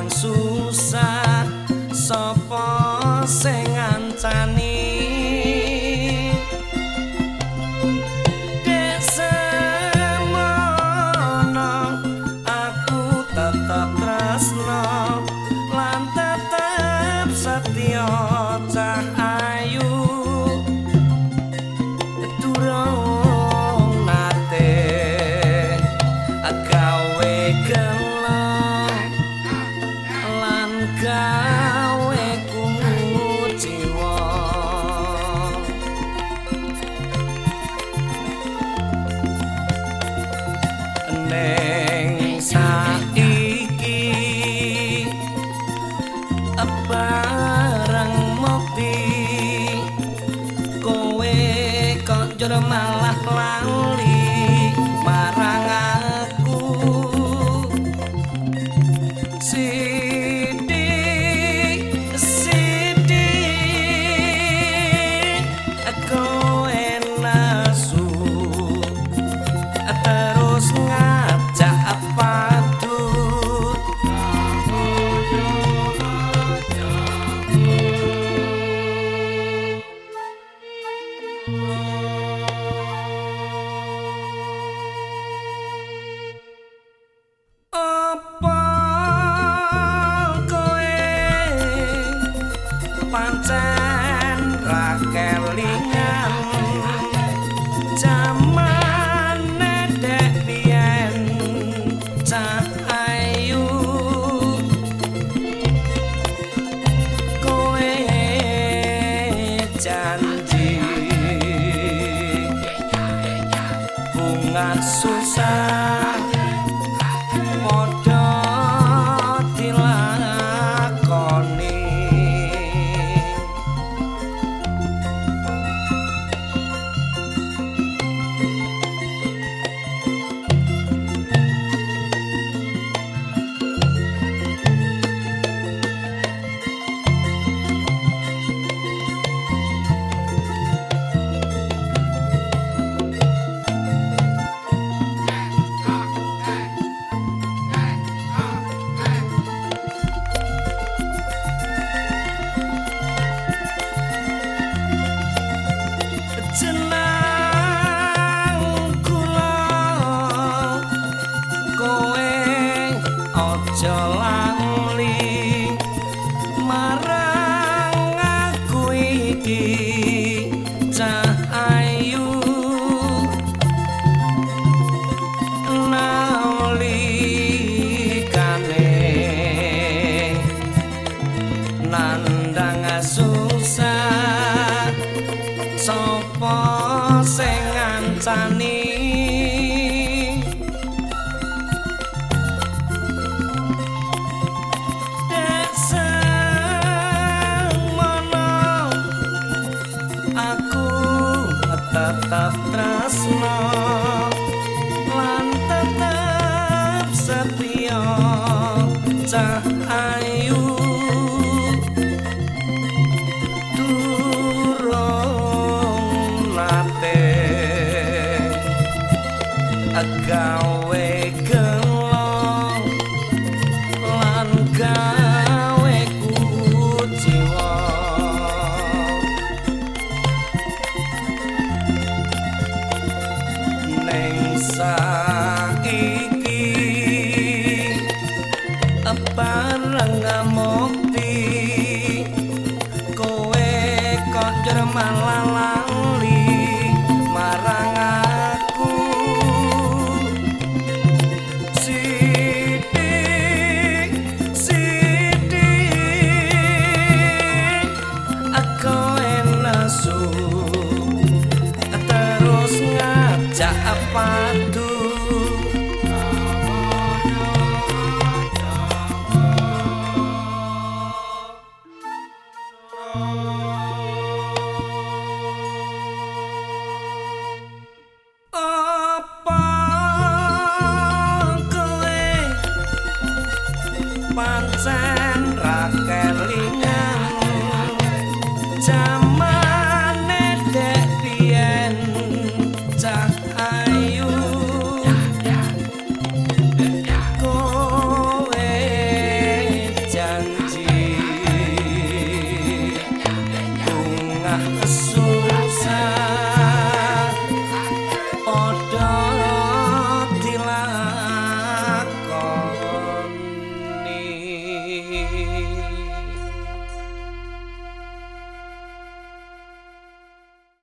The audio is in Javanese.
ang susunod pancen ra kelingan jaman nedek biyen cahayu kowe janji bunga susah nandang susah sapa sing ngancani? Tetap tresno lan tetap setia. Cahayu durung a gaway raja apatu? Pancen rakelingan. Jam